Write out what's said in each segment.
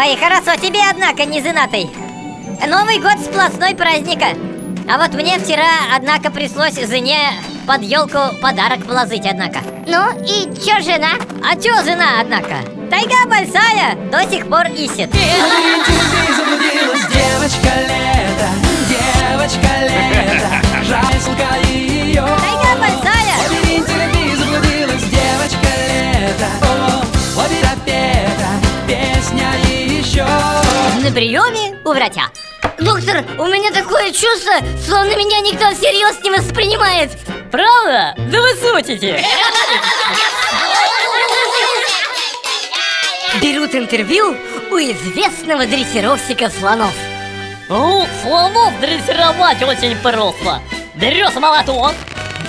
Ой, хорошо, тебе, однако, не женатый Новый год сплошной праздника А вот мне вчера, однако, пришлось жене под елку подарок положить, однако Ну и чё жена? А чё жена, однако? Тайга большая, до сих пор ищет еще. На приеме у врача Доктор, у меня такое чувство, словно меня никто всерьез не воспринимает Правда? Да вы шутите Берут интервью у известного дрессировщика слонов Ну, слонов дрессировать очень просто. Берешь молоток,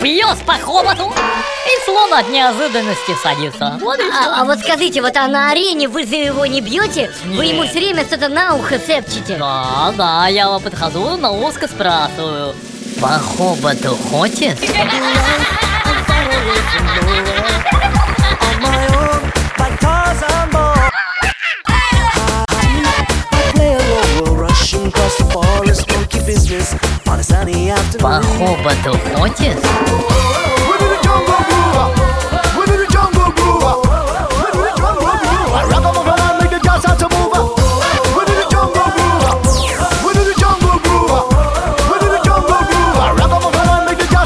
бьешь по хоботу, и слон от неожиданности садится. Вот а, а вот скажите, вот а на арене вы за его не бьете? Вы ему все время что-то на ухо шепчете Да, да, я подхожу, на узко спрашиваю. По хоботу хочешь?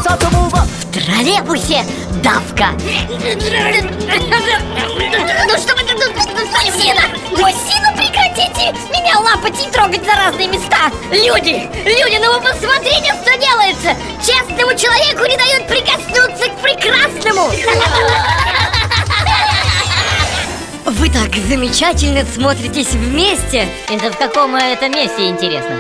start to move. В троллейбусе давка Ну что вы тут, Мужчина! И трогать за разные места! Люди, люди, ну вы посмотрите, что делается Честному человеку не дают прикоснуться к прекрасному Вы так замечательно смотритесь вместе Это в каком это месте, интересно?